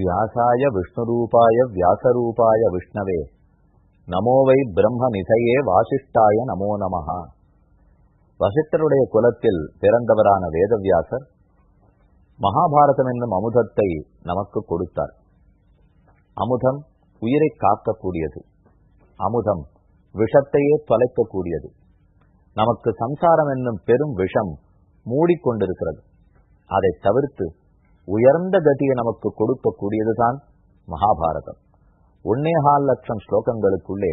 வியாசாய விஷ்ணுரூபாய வியாசரூபாய விஷ்ணவே நமோ வை பிரம்ம நிதையே வாசிஷ்டாய நமோ நமஹா வசிஷ்டருடைய குலத்தில் பிறந்தவரான வேதவியாசர் மகாபாரதம் என்னும் அமுதத்தை நமக்கு கொடுத்தார். அமுதம் உயிரை காக்கக்கூடியது. அமுதம் விஷத்தையே தொலைக்கக்கூடியது. நமக்கு சம்சாரம் என்னும் பெரும் விஷம் மூடிக்கொண்டிருக்கிறது. அதை தவிர்த்து உயர்ந்த கதியை நமக்கு கொடுக்கக்கூடியதுதான் மகாபாரதம். ஒன்னேகால் லட்சம் ஸ்லோகங்களுக்குள்ளே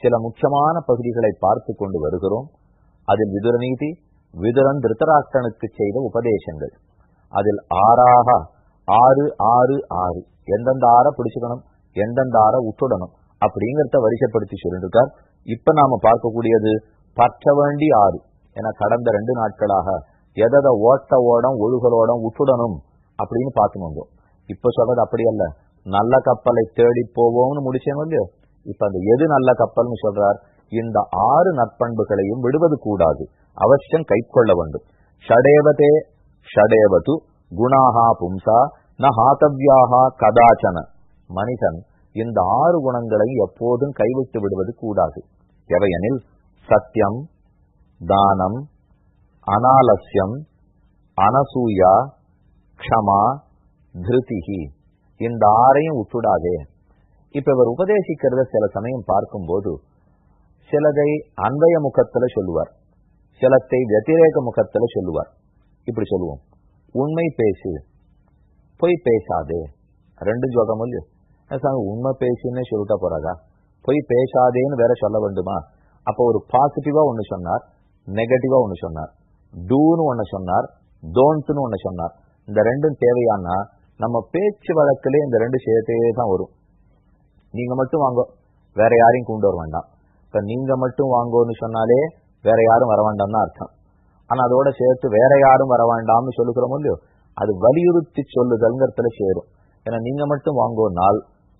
சில முக்கியமான பகுதிகளை பார்த்து கொண்டு வருகிறோம். அதில் விதுரநீதி விதுரன் திருத்தராஷ்டனுக்கு செய்த உபதேசங்கள். அதில் ஆறாக ஆறு ஆறு ஆறு. எந்தெந்த ஆற பிடிச்சுக்கணும் எந்தெந்த ஆற விட்டுடணும் அப்படிங்கிறத வரிசைப்படுத்தி சொல்லிருக்கார் இப்ப நாம பார்க்கக்கூடியது பற்ற வேண்டி ஆறு. என கடந்த ரெண்டு நாட்களாக எதத ஓட்ட ஓடம் ஒழுகலோடம் விட்டுடணும் அப்படின்னு பார்த்து வந்தோம் இப்ப சொல்றது அப்படி அல்ல நல்ல கப்பலை தேடி போவோம்னு முடிச்சேன் இல்லையோ இப்ப அந்த எது நல்ல கப்பல்னு சொல்றார்? இந்த ஆறு நற்பண்புகளையும் விடுவது கூடாது. அவசியம் கை கொள்ள வேண்டும். ஷடேவதே ஷடேவது குணாகா பும்சா ந ஹாத்தவ்யாகா கதாச்சன. மனிதன் இந்த ஆறு குணங்களை எப்போதும் கைவிட்டு விடுவது கூடாது. எவையெனில்? சத்தியம் தானம் அனாலசியம் அனசூயா க்ஷமா திருதிகி இந்த ஆறையும் விட்டுடாதே இப்ப இவர் உபதேசிக்கிறத சில சமயம் பார்க்கும்போது சிலதை அன்பய முகத்துல சொல்லுவார். சிலத்தை வத்திரேக முகத்துல சொல்லுவார். இப்படி சொல்லுவோம். உண்மை பேசு பொய் பேசாதே. ரெண்டு ஜோகம் இல்லையோ? உண்மை பேசுன்னே சொல்லிட்டா போறாதா? பொய் பேசாதேன்னு வேற சொல்ல வேண்டுமா? அப்போ ஒரு பாசிட்டிவா ஒண்ணு சொன்னார் நெகட்டிவா ஒண்ணு சொன்னார். டூன்னு ஒண்ணு சொன்னார் டோன்ட்னு ஒண்ணு சொன்னார். இந்த ரெண்டும் தேவையானா நம்ம பேச்சு வழக்கிலே இந்த ரெண்டு சேர்த்தையே தான் வரும். நீங்க மட்டும் வாங்கோ வேற யாரையும் கொண்டு வர வேண்டாம். இப்ப நீங்க மட்டும் வாங்கோன்னு சொன்னாலே வேற யாரும் வர வேண்டாம்னு அர்த்தம். ஆனா அதோட சேர்த்து வேற யாரும் வர வேண்டாம்னு சொல்லுக்கிறோம் இல்லையோ அது வலியுறுத்தி சொல்லுதல்ங்கிறதுல சேரும். ஏன்னா நீங்க மட்டும் வாங்கோனால்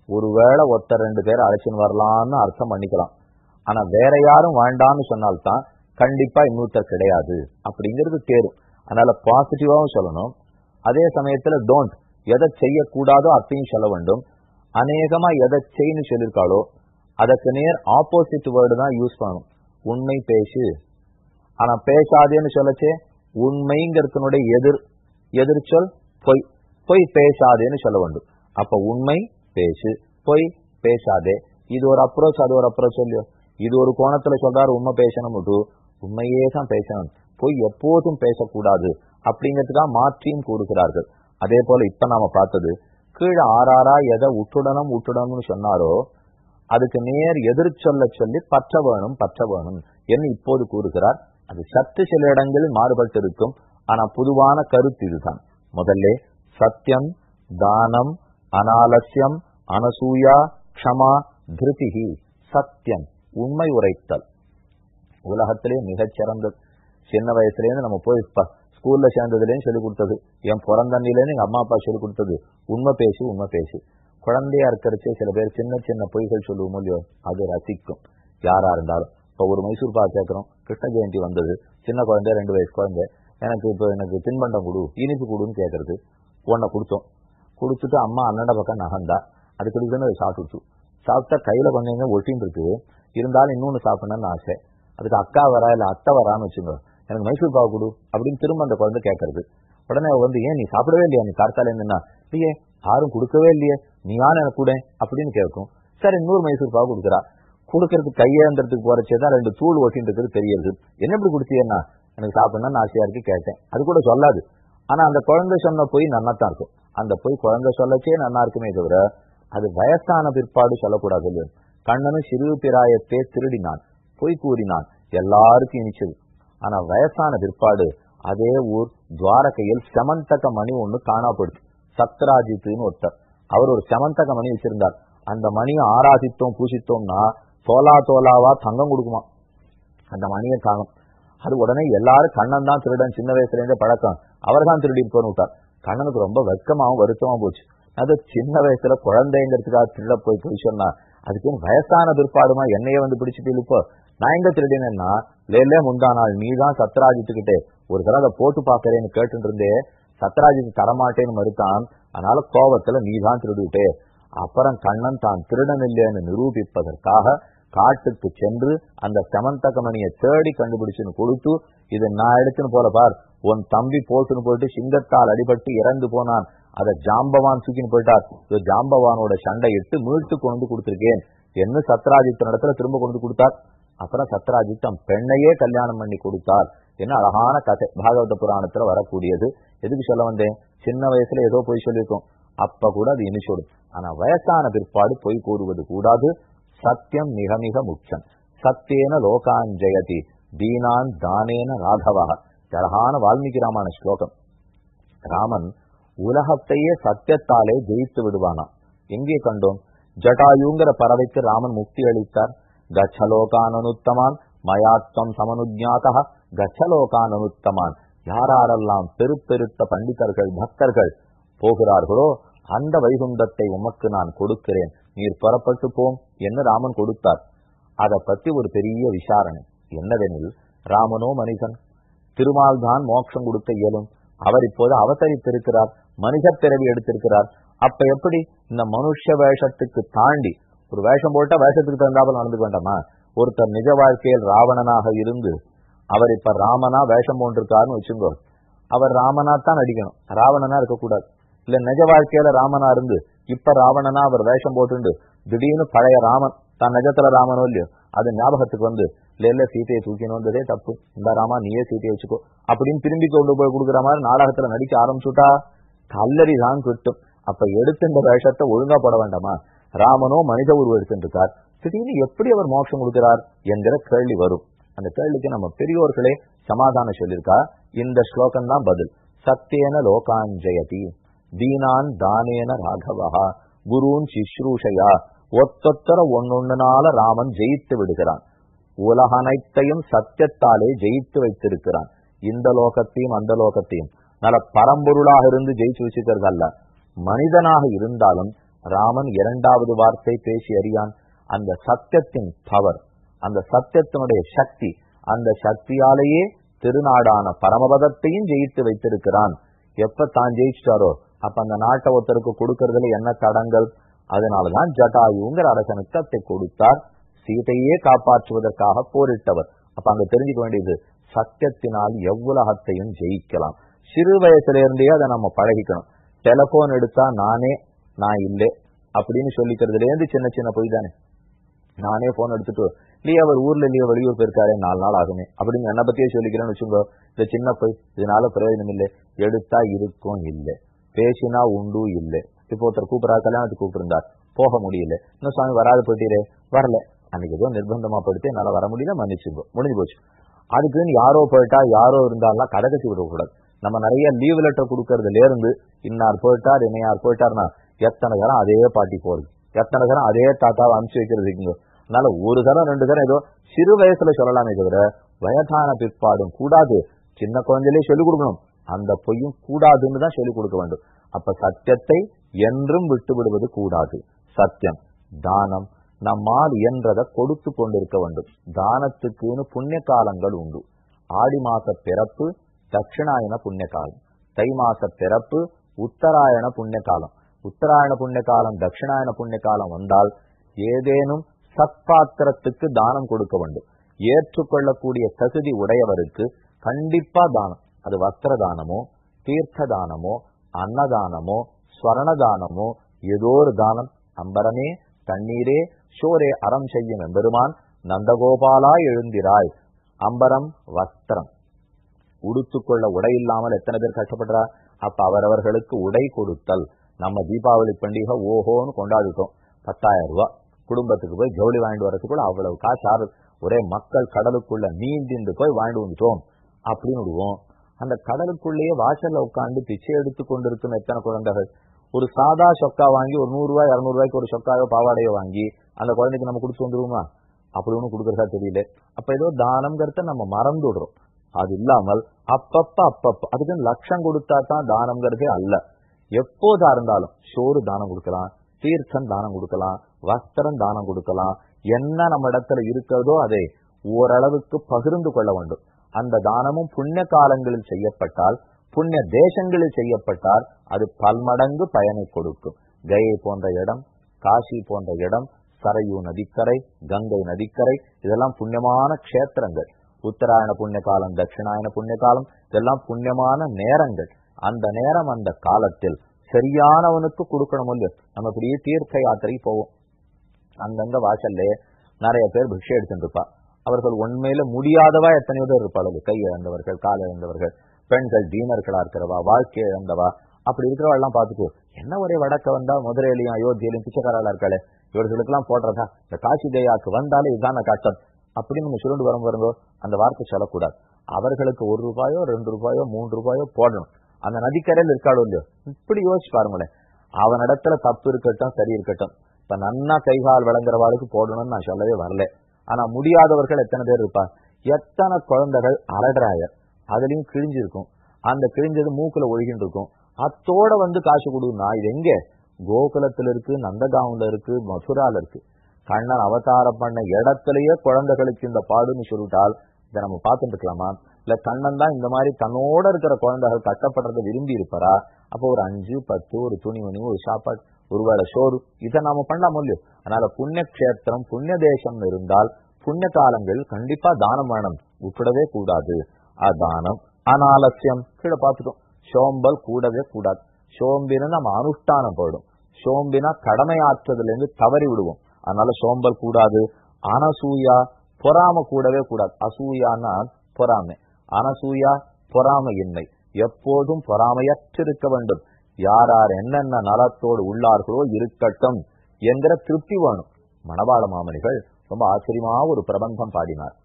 ஒருவேளை ஒத்த ரெண்டு பேர் அழைச்சின்னு வரலாம்னு அர்த்தம் பண்ணிக்கலாம். ஆனா வேற யாரும் வேண்டாம்னு சொன்னால்தான் கண்டிப்பா இன்னொருத்தர் கிடையாது அப்படிங்கிறது தேரும். அதனால பாசிட்டிவாவும் சொல்லணும். அதே சமயத்துல டோன்ட் எதை செய்யக்கூடாதோ அத்தையும் சொல்ல வேண்டும். அநேகமா எதை செய்யு சொல்லியிருக்காளோ அதற்கு நேர் ஆப்போசிட் வேர்டு தான் யூஸ் பண்ணணும். உண்மை பேசு. ஆனா பேசாதேன்னு சொல்லச்சே உண்மைங்கிறதுனுடைய எதிர் எதிர்ச்சொல் பொய். பொய் பேசாதேன்னு சொல்ல வேண்டும். அப்ப உண்மை பேசு. பொய் பேசாதே. இது ஒரு அப்ரோச் அது ஒரு அப்ரோச் இல்லையோ? இது ஒரு கோணத்துல சொல்றாரு உண்மை பேசணும் உண்மையே தான் பேசணும். பொய் எப்போதும் பேசக்கூடாது அப்படிங்கிறதுக்காக மாற்றியும் கூறுகிறார்கள். அதே போல இப்ப நாம பார்த்தது கீழே ஆறாரா எதை உற்றுடனும் உற்றுடனும்னு சொன்னாரோ அதுக்கு நேர் எதிர் சொல்ல சொல்லி பற்ற வேணும் பற்ற வேணும் என்று இப்போது கூறுகிறார். அது சத்து சில இடங்களில் மாறுபட்டு இருக்கும். ஆனா பொதுவான கருத்து இதுதான். முதல்ல சத்தியம் தானம் அனாலசியம் அனசூயா க்ஷமா திருதிகி சத்தியம் உண்மை உரைத்தல். உலகத்திலே மிகச் சிறந்தது சின்ன வயசுலேருந்து நம்ம போய் ஸ்கூல்ல சேர்ந்ததுலேயும் சொல்லிக் கொடுத்தது. என் பிறந்தண்ணிலேருந்து எங்க அம்மா அப்பா சொல்லிக் கொடுத்தது. உண்மை பேசி உண்மை பேசி. குழந்தையா இருக்கிறச்சே சில பேர் சின்ன சின்ன பொய்கள் சொல்லுவோம் இல்லையோ அது ரசிக்கும். யாரா இருந்தாலும். இப்போ ஒரு மைசூர் பா கேட்குறோம். கிருஷ்ண ஜெயந்தி வந்தது. சின்ன குழந்தை ரெண்டு வயசு குழந்தை. எனக்கு இப்போ எனக்கு தின்பண்டம் கொடு இனிப்பு கொடுன்னு கேட்கறது. உன்னை கொடுத்தோம். கொடுத்துட்டு அம்மா அண்ணட பக்கம் நகந்தா அது கொடுக்குன்னு அதை சாப்பிட்டுச்சு. சாப்பிட்டா கையில கொஞ்சம் ஒட்டின்னு இருக்குது. இருந்தாலும் இன்னொன்னு சாப்பிடணும்னு ஆசை. அதுக்கு அக்கா வரா இல்லை அத்தை வரான்னு வச்சுங்க எனக்கு மைசூர் பாவை கொடு அப்படின்னு திரும்ப அந்த குழந்தை கேட்கறது. உடனே வந்து ஏன் நீ சாப்பிடவே இல்லையா? நீ கார்த்தால என்னன்னா? இல்லையே யாரும் கொடுக்கவே இல்லையே. நீ யான் எனக்கு கூட? அப்படின்னு கேட்கும். சரி இன்னொரு மைசூர் பாவை கொடுக்குறா. கொடுக்கறதுக்கு கையேந்திரத்துக்கு போறச்சேதான் ரெண்டு தூள் ஒட்டின்றது தெரியுது. என்ன இப்படி கொடுத்தியன்னா எனக்கு சாப்பிடணும்னு ஆசையா இருக்கு கேட்டேன். அது கூட சொல்லாது. ஆனா அந்த குழந்தை சொன்ன போய் நன்னாத்தான் இருக்கும். அந்த போய் குழந்தை சொல்லச்சே நன்னா இருக்குமே தவிர அது வயசான பிற்பாடு சொல்லக்கூடாது கண்ணனும் சிறு பிராயத்தை திருடினான். பொய் கூறினான். எல்லாருக்கும் இனிச்சது. ஆனா வயசான பிற்பாடு அதே ஊர் துவாரகையில் செமந்தக மணி ஒண்ணு காணா போயிடுச்சு. சத்ராஜித்துன்னு ஒருத்தர். அவர் ஒரு செமந்தக மணி வச்சிருந்தார். அந்த மணியை ஆராதித்தோம் பூசித்தோம்னா தோலா தோலாவா தங்கம் கொடுக்குமா? அந்த மணியை காணும் அது உடனே எல்லாரும் கண்ணன் தான் திருடன் சின்ன வயசுல இருந்தே பழக்கம். அவர் தான் திருடி விட்டார். கண்ணனுக்கு ரொம்ப வெக்கமாவும் வருத்தமாவும் போச்சு. அது சின்ன வயசுல குழந்தைங்கிறதுக்காக திருட போய் போய் சொன்னா அதுக்கு வயசான பிற்பாடுமா? என்னையே வந்து பிடிச்சிட்டு இப்போ நான் எங்க திருடினேன்னா லேலே முந்தா நாள் நீ தான் சத்ராஜித்துக்கிட்டே ஒரு தடவை அதை போட்டு பாக்குறேன்னு கேட்டு இருந்தே சத்ராஜித்து தரமாட்டேன்னு மறுத்தான் அதனால கோபத்துல நீ தான் திருடிவிட்டே அப்புறம் கண்ணன் தான் திருடன் இல்லைன்னு நிரூபிப்பதற்காக காட்டுக்கு சென்று அந்த செமந்தகமணியை தேடி கண்டுபிடிச்சுன்னு கொடுத்து இது நான் எடுத்துன்னு போல பார் உன் தம்பி போட்டுன்னு போயிட்டு சிங்கத்தால் அடிபட்டு இறந்து போனான் அதை ஜாம்பவான் தூக்கின்னு போயிட்டார் இது ஜாம்பவானோட சண்டை இட்டு மீட்டு கொண்டு கொடுத்திருக்கேன் என்ன சத்ராஜித்தன் இடத்துல திரும்ப கொண்டு கொடுத்தார். அப்புறம் சத்ராஜித்தம் பெண்ணையே கல்யாணம் பண்ணி கொடுத்தார் என்ன அழகான கதை. பாகவத புராணத்துல வரக்கூடியது. எதுக்கு சொல்ல வந்தேன்? சின்ன வயசுல ஏதோ போய் சொல்லியிருக்கோம். அப்ப கூட அது இனிச்சோடும் ஆனா வயசான பிற்பாடு பொய் கூறுவது கூடாது. சத்தியம் மிக மிக முக்கியம் சத்தியேன லோகாஞ்சயதி. தீனான் தானேன ராகவா. அழகான வால்மீகி ராமான ஸ்லோகம். ராமன் உலகத்தையே சத்தியத்தாலே ஜெயித்து விடுவானாம். எங்கே கண்டோம்? ஜட்டாயுங்கிற பறவைக்கு ராமன் முக்தி அளித்தார். கச்சலோகானனுத்தமான் மயாத்வம் சமனுஜாத்தா கச்சலோகானனுத்தமான். யாரெல்லாம் பெருப்பெருத்த பண்டிதர்கள் பக்தர்கள் போகிறார்களோ அந்த வைகுந்தத்தை உமக்கு நான் கொடுக்கிறேன். நீர் புறப்பட்டு போம் என்று ராமன் கொடுத்தார். அதை பத்தி ஒரு பெரிய விசாரணை. என்னவெனில் ராமனோ மனிதன் திருமால் தான் மோட்சம் கொடுக்க இயலும். அவர் இப்போது அவதரித்திருக்கிறார் மனித பிறவி எடுத்திருக்கிறார். அப்ப எப்படி இந்த மனுஷ வேஷத்துக்கு தாண்டி ஒரு வேஷம் போட்டா வேஷத்துக்கு தகுந்தாமல் நடந்து வேண்டாமா? ஒருத்தர் நிஜ வாழ்க்கையில் ராவணனாக இருந்து அவர் இப்ப ராமனா வேஷம் போன்றிருக்காருன்னு வச்சுங்கோ. அவர் ராமனா தான் நடிக்கணும். ராவணனா இருக்கக்கூடாது. இல்ல நிஜ வாழ்க்கையில ராமனா இருந்து இப்ப ராவணனா அவர் வேஷம் போட்டுண்டு திடீர்னு பழைய ராமன் தான் நிஜத்துல ராமனோ இல்லையோ அது ஞாபகத்துக்கு வந்து இல்ல இல்ல சீத்தையை தூக்கினோன்றதே தப்பு. இந்த ராமா நீயே சீத்தையை வச்சுக்கோ. அப்படின்னு திரும்பி கொண்டு போய் கொடுக்குற மாதிரி நாடகத்துல நடிக்க ஆரம்பிச்சுட்டா கல்லறி தான் கிட்டும். அப்ப எடுத்து இந்த வேஷத்தை ஒழுங்கா போட வேண்டாமா? ராமனோ மனித உருவம் எடுத்துருக்கார் திடீர்னு எப்படி அவர் மோட்சம் கொடுக்கிறார் என்கிற கேள்வி வரும். அந்த கேள்விக்கு நம்ம பெரியோர்களே சமாதானம் சொல்லியிருக்கா? இந்த ஸ்லோகம் தான் பதில். சத்தியன லோகாஞ்சயதி தீனான் தானேன ராகவா குருன் சிஸ்ரூஷையா ஒத்தொத்தர ஒன்னொன்னுனால ராமன் ஜெயித்து விடுகிறான். உலகனைத்தையும் சத்தியத்தாலே ஜெயித்து வைத்திருக்கிறான். இந்த லோகத்தையும் அந்த லோகத்தையும். நல்ல பரம்பொருளாக இருந்து ஜெயிச்சு வச்சுக்கிறது அல்ல மனிதனாக இருந்தாலும் ராமன் இரண்டாவது வார்த்தை பேசி அறியான். அந்த சத்தியத்தின் பவர் அந்த சத்தியத்தினுடைய சக்தி அந்த சக்தியாலேயே திருநாடான பரமபதத்தையும் ஜெயித்து வைத்திருக்கிறான். எப்ப தான் ஜெயிச்சிட்டாரோ அப்ப அந்த நாட்டை ஒருத்தருக்கு கொடுக்கறதுல என்ன தடங்கள்? அதனாலதான் ஜட்டாயுங்கிற அரசனுக்கு அத்தை கொடுத்தார். சீதையே காப்பாற்றுவதற்காக போரிட்டவர். அப்ப அங்க தெரிஞ்சுக்க வேண்டியது சத்தியத்தினால் எவ்வுலகத்தையும் ஜெயிக்கலாம். சிறு வயசுல இருந்தே அதை நம்ம பழகிக்கணும். டெலபோன் எடுத்தா நானே நான் இல்லை. அப்படின்னு சொல்லிக்கிறதுல இருந்து சின்ன சின்ன பொய் தானே. நானே போன் எடுத்துட்டு இல்லையா அவர் ஊர்ல இல்லையா வெளியூர் போயிருக்காரு நாலு நாள் ஆகுமே. அப்படின்னு என்ன பத்தியே சொல்லிக்கிறேன்னு வச்சுக்கோ இந்த சின்ன பொய் இதனால பிரயோஜனம் இல்லை. எடுத்தா இருக்கும் இல்லை. பேசினா உண்டு இல்லை. இப்போ ஒருத்தர் கூப்பிடா கல்யாணத்துக்கு கூப்பிட்டுருந்தார். போக முடியல. இன்னும் சுவாமி வராது போயிட்டீரே. வரல. அன்னைக்கு ஏதோ நிர்பந்தமா போயிட்டு என்னால வர முடியல மன்னிச்சுங்க முடிஞ்சு போச்சு. அதுக்குன்னு யாரோ போயிட்டா யாரோ இருந்தாலும் கதை கட்டி விடக்கூடாது. நம்ம நிறைய லீவ் லெட்டர் கொடுக்கறதுல இருந்து இன்னார் போயிட்டார் என்னையார் போயிட்டார்னா எத்தனை தரம் அதே பாட்டி போறது? எத்தனை தரம் அதே தாத்தாவை அனுப்பிச்சு வைக்கிறது அதனால ஒரு தரம் ரெண்டு தரம் ஏதோ சிறு வயசுல சொல்லலாமே தவிர வயதான பிற்பாடும் கூடாது. சின்ன குழந்தையிலே சொல்லிக் கொடுக்கணும். அந்த பொய்யும் கூடாதுன்னு தான் சொல்லிக் கொடுக்க வேண்டும். அப்ப சத்தியத்தை என்றும் விட்டு விடுவது கூடாது. சத்தியம் தானம் நம்மால் இயன்றதை கொடுத்து கொண்டிருக்க வேண்டும். தானத்துக்குன்னு புண்ணிய காலங்கள் உண்டு. ஆடி மாச பிறப்பு தட்சிணாயன புண்ணிய காலம் தை மாச பிறப்பு உத்தராயண புண்ணிய காலம் உத்தராயண புண்ணிய காலம் தட்சிணாயன புண்ணிய காலம் வந்தால் ஏதேனும் சத்பாத்திரத்துக்கு தானம் கொடுக்க வேண்டும். ஏற்றுக்கொள்ளக்கூடிய தகுதி உடையவருக்கு கண்டிப்பா தானம். அது வஸ்திர தானமோ தீர்த்த தானமோ அன்னதானமோ ஸ்வரண தானமோ ஏதோ ஒரு தானம். அம்பரமே தண்ணீரே ஷோரே அறம் செய்யும் எம்பெருமான் நந்தகோபாலா எழுந்திராய். அம்பரம் வஸ்திரம். உடுத்துக்கொள்ள உடை இல்லாமல் எத்தனை பேர் கஷ்டப்படுறா அப்ப அவரவர்களுக்கு உடை கொடுத்தல். நம்ம தீபாவளி பண்டிகை ஓஹோன்னு கொண்டாடிட்டோம். பத்தாயிரம் ரூபாய் குடும்பத்துக்கு போய் ஜவுளி வாங்கிட்டு வரதுக்குள்ள அவ்வளவு காசு ஆறு. ஒரே மக்கள் கடலுக்குள்ள நீந்திந்து போய் வாங்கிட்டு வந்துட்டோம். அப்படின்னு விடுவோம். அந்த கடலுக்குள்ளேயே வாசல்ல உட்காந்து பிச்சை எடுத்து கொண்டிருக்கும் எத்தனை குழந்தைகள்? ஒரு சாதா சொக்கா வாங்கி ஒரு நூறு ரூபாய் இரநூறு ரூபாய்க்கு ஒரு சொக்காயோ பாவாடையோ வாங்கி அந்த குழந்தைக்கு நம்ம கொடுத்து வந்துருவோமா? அப்படி ஒன்றும் கொடுக்கறதா தெரியல. அப்ப ஏதோ தானம்ங்கிறத நம்ம மறந்து விடுறோம் அது இல்லாமல் அப்பப்ப அப்பப்ப அதுக்கு லட்சம் கொடுத்தா தான் தானம்ங்கிறதே அல்ல. எப்போதா இருந்தாலும் சோறு தானம் கொடுக்கலாம் தீர்த்தம் தானம் கொடுக்கலாம் வஸ்திரம் தானம் கொடுக்கலாம். என்ன நம்ம இடத்துல இருக்கிறதோ அதை ஓரளவுக்கு பகிர்ந்து கொள்ள வேண்டும். அந்த தானமும் புண்ணிய காலங்களில் செய்யப்பட்டால் புண்ணிய தேசங்களில் செய்யப்பட்டால் அது பல்மடங்கு பயனை கொடுக்கும். கயை போன்ற இடம் காசி போன்ற இடம் சரையூ நதிக்கரை கங்கை நதிக்கரை இதெல்லாம் புண்ணியமான க்ஷேத்திரங்கள். உத்தராயண புண்ணிய காலம் தட்சிணாயன புண்ணிய காலம் இதெல்லாம் புண்ணியமான நேரங்கள். அந்த நேரம் அந்த காலத்தில் சரியானவனுக்கு கொடுக்கணும் இல்லையோ. நம்ம இப்படியே தீர்த்த யாத்திரை போவோம். அங்கங்க வாசல்ல நிறைய பேர் பிக்ஷை எடுத்துட்டு இருப்பா. அவர்கள் உண்மையில முடியாதவா எத்தனையோ பேர் இருப்பாள் கை இழந்தவர்கள் கால் இழந்தவர்கள் பெண்கள் தீனர்களா இருக்கிறவா வாழ்க்கை இழந்தவா அப்படி இருக்கிறவா எல்லாம் பார்த்துக்கோ என்ன ஒரே வடக்க வந்தா மதுரையிலையும் அயோத்தியிலையும் பிச்சைக்காரா இருக்காளே? இவர்களுக்கெல்லாம் போடுறதா? இந்த காசி தேயாக்கு வந்தாலே இதுதான கஷ்டம் அப்படின்னு நம்ம சுருண்டு வரும் வருங்கோ அந்த வார்த்தை சொல்லக்கூடாது. அவர்களுக்கு ஒரு ரூபாயோ ரெண்டு ரூபாயோ மூன்று ரூபாயோ போடணும். அந்த நதிக்கரையில் இருக்காளோ இல்லையோ? இப்படி யோசிச்சு பாருங்களேன். அவனிடத்துல தப்பு இருக்கட்டும் சரி இருக்கட்டும். இப்ப நன்னா கைகால் விளங்குறவாளுக்கு போடணும்னு நான் சொல்லவே வரல. ஆனா முடியாதவர்கள் எத்தனை பேர் இருப்பா எத்தனை குழந்தைகள் அலடுறாய அதுலயும் கிழிஞ்சிருக்கும் அந்த கிழிஞ்சது மூக்குல ஒழுகின்னு இருக்கும். அத்தோட வந்து காசு கொடுன்னா இது எங்க? கோகுலத்துல இருக்கு நந்தகாவுல இருக்கு மதுரால இருக்கு. கண்ணன் அவதாரம் பண்ண இடத்திலேயே குழந்தைகளுக்கு இந்த பாடுன்னு சொல்லிட்டால் இதை நம்ம பார்த்துட்டு இருக்கலாமா இல்ல கண்ணன் தான் இந்த மாதிரி தன்னோட இருக்கிற குழந்தைகள் கட்டப்படுறதை விரும்பி இருப்பாரா? அப்போ ஒரு அஞ்சு பத்து ஒரு துணிமணி ஒரு சாப்பாடு ஒருவேளை சோறு இதை நாம பண்ணலாம் இல்லையோ அதனால புண்ணிய கஷேத்திரம் புண்ணிய தேசம் இருந்தால் புண்ணிய காலங்கள் கண்டிப்பா தானம் வேணும். விட்டுடவே கூடாது. அதானம் அனாலசியம் கீழே பார்த்துட்டோம். சோம்பல் கூடவே கூடாது. சோம்பினா நம்ம அனுஷ்டானம் போயிடும். சோம்பினா கடமை ஆற்றுறதுல இருந்து தவறி விடுவோம். அதனால சோம்பல் கூடாது. அனசூயா பொறாம கூடவே கூடாது. அசூயானா பொறாமை. அனசூயா பொறாமையின்மை. எப்போதும் பொறாமையற்றிருக்க வேண்டும். யார் யார் என்னென்ன நலத்தோடு உள்ளார்களோ இருக்கட்டும் என்கிற திருப்தி வேணும். மணவாள மாமணிகள் ரொம்ப ஆச்சரியமா ஒரு பிரபந்தம் பாடினார்.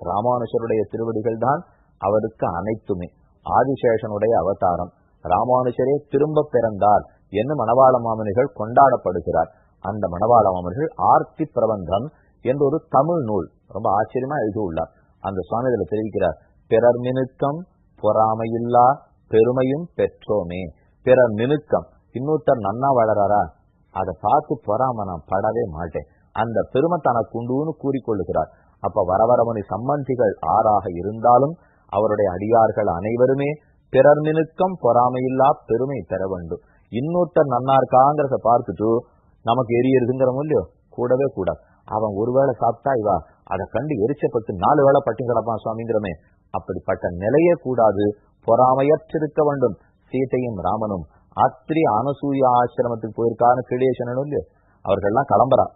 ராமானுஷருடைய திருவடிகள் தான் அவருக்கு அனைத்துமே. ஆதிசேஷனுடைய அவதாரம். ராமானுஷரே திரும்ப பிறந்தார் என்று மணவாள மாமனிகள் கொண்டாடப்படுகிறார். அந்த மணவாள மாமனிகள் ஆர்த்தி பிரபந்தம் என்ற ஒரு தமிழ் நூல் ரொம்ப ஆச்சரியமா எழுதியுள்ளார். அந்த சுவாமி இதில் தெரிவிக்கிறார் பிறர் மினுக்கம் பொறாமையில்லா பெருமையும் பெற்றோமே. பிறர் மினுக்கம் இன்னொருத்தர் நன்னா வளராரா? அதை பார்த்து பொறாம நான் படவே மாட்டேன். அந்த பெருமை தனக்கு உண்டுன்னு கூறிக்கொள்ளுகிறார். அப்ப வரவரமணி சம்பந்திகள் ஆறாக இருந்தாலும் அவருடைய அடியார்கள் அனைவருமே பிறர் மினுக்கம் பொறாமையில்லா பெருமை பெற வேண்டும். இன்னொருத்தர் நன்னா இருக்காங்கிறத பார்த்துட்டு நமக்கு எரியறதுங்கிற இல்லையோ? கூடவே கூடாது. அவன் ஒருவேளை சாப்பிட்டா இவா அதை கண்டு எரிச்சப்பட்டு நாலு வேளை பட்டி கிடப்பான் சுவாமிங்கிறமே. அப்படிப்பட்ட நிலையே கூடாது. பொறாமையற்றிருக்க வேண்டும். சீதையும் ராமனும் அத்திரி அனசூயா ஆசிரமத்துக்கு போயிருக்கான்னு கிளியேசனும் இல்லையோ? அவர்கள்லாம் கிளம்புறா.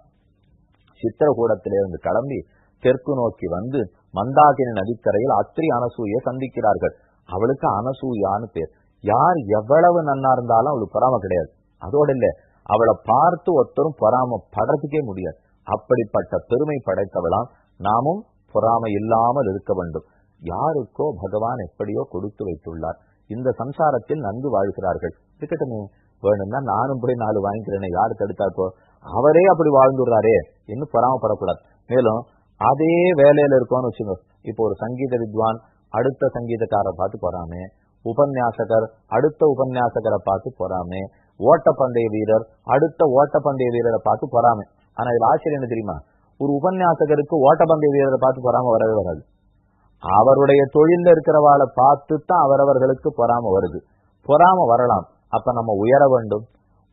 சித்திரகூடத்திலிருந்து கிளம்பி தெற்கு நோக்கி வந்து மந்தாகினி நதிக்கரையில் அத்திரி அனசூயை சந்திக்கிறார்கள். அவளுக்கு அனசூயான்னு பேர். யார் எவ்வளவு நன்னா இருந்தாலும் அவளுக்கு பொறாம கிடையாது. அதோட இல்ல அவளை பார்த்து ஒருத்தரும் பொறாம படுறதுக்கே முடியாது. அப்படிப்பட்ட பெருமை படைத்தவளாம் நாமும் பொறாமை இல்லாமல் இருக்க வேண்டும். யாருக்கோ பகவான் எப்படியோ கொடுத்து வைத்துள்ளார். இந்த சம்சாரத்தில் நன்கு வாழ்கிறார்கள். இருக்கட்டுமே வேணும்னா நானும் போய் நாலு வாங்கிக்கிறேனே யாரு தடுத்தாக்கோ அவரே அப்படி வாழ்ந்துடுறாரே இன்னும் பொறாமப்படக்கூடாது. மேலும் அதே வேலையில இருக்கோம்னு வச்சுங்க இப்போ ஒரு சங்கீத வித்வான் அடுத்த சங்கீதக்காரை பார்த்து போறாமே. உபன்யாசகர் அடுத்த உபன்யாசகரை பார்த்து போறாமே. ஓட்டப்பந்தய வீரர் அடுத்த ஓட்டப்பந்தய வீரரை பார்த்து போறாமே. ஆனா இதுல ஆச்சரியம் என்ன தெரியுமா? ஒரு உபன்யாசகருக்கு ஓட்டப்பந்தய வீரரை பார்த்து பொறாம வரவே வராது. அவருடைய தொழில இருக்கிறவாளை பார்த்து தான் அவரவர்களுக்கு பொறாம வருது. பொறாம வரலாம். அப்ப நம்ம உயர வேண்டும்.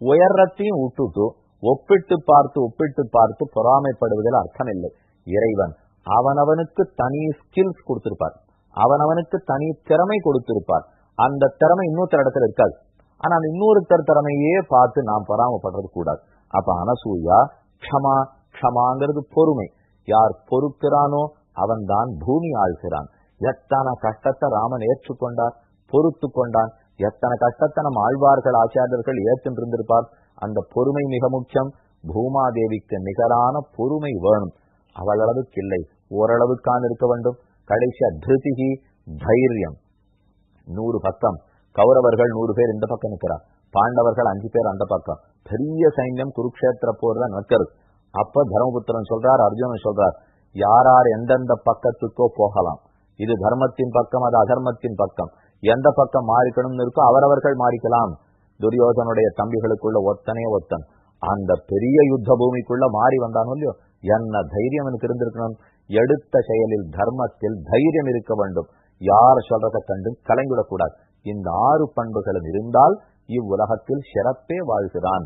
உயர்றத்தையும் விட்டுட்டு ஒப்பிட்டு பார்த்து ஒப்பிட்டு பார்த்து பொறாமைப்படுவதில் அர்த்தம் இல்லை இறைவன் அவனவனுக்கு தனி ஸ்கில்ஸ் கொடுத்திருப்பார். அவனவனுக்கு தனி திறமை கொடுத்திருப்பார். அந்த திறமை இன்னொருத்தர் இடத்துல இருக்காது. ஆனா அந்த இன்னொருத்தர் திறமையே பார்த்து நாம் பொறாமப்படுறது கூடாது. அப்ப அனசூயா க்ஷமா க்ஷமாங்கிறது பொறுமை. யார் பொறுக்கிறானோ அவன் தான் பூமி ஆழ்கிறான் எத்தனை கஷ்டத்தை ராமன் ஏற்றுக்கொண்டார் பொறுத்து கொண்டான். எத்தனை கஷ்டத்தை நம் ஆழ்வார்கள் ஆச்சாரியர்கள் ஏற்றுன்றிருந்திருப்பார் அந்த பொறுமை மிக முக்கியம். பூமாதேவிக்கு நிகரான பொறுமை வேணும். அவளவுக்கு இல்லை. ஓரளவுக்கான் இருக்க வேண்டும். கடைசியா திருதிகி தைரியம். நூறு பக்கம். கௌரவர்கள் நூறு பேர் இந்த பக்கம் நிற்கிறார். பாண்டவர்கள் அஞ்சு பேர் அந்த பக்கம். பெரிய சைன்யம் குருக்ஷேத்திர போர் தான் அப்ப தர்மபுத்திரன் சொல்றார் அர்ஜுனன் சொல்றார் யார் யார் எந்தெந்த பக்கத்துக்கோ போகலாம். இது தர்மத்தின் பக்கம் அது அதர்மத்தின் பக்கம். எந்த பக்கம் மாறிக்கணும்னு இருக்கோ அவரவர்கள் மாறிக்கலாம். துரியோதனுடைய தம்பிகளுக்குள்ள ஒத்தனே ஒத்தன். அந்த பெரிய யுத்த பூமிக்குள்ள மாறி வந்தானோ இல்லையோ? என்ன தைரியம் எனக்கு இருந்திருக்கணும்? எடுத்த செயலில் தர்மத்தில் தைரியம் இருக்க வேண்டும். யார் சொல்றத கண்டு கலங்கிடக்கூடாது இந்த ஆறு பண்புகளும் இருந்தால் இவ்வுலகத்தில் சிறப்பே வாழ்கிறான்.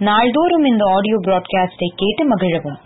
நாள்தோறும் இந்த ஆடியோ பிராட்காஸ்டை கேட்டு மகிழவும்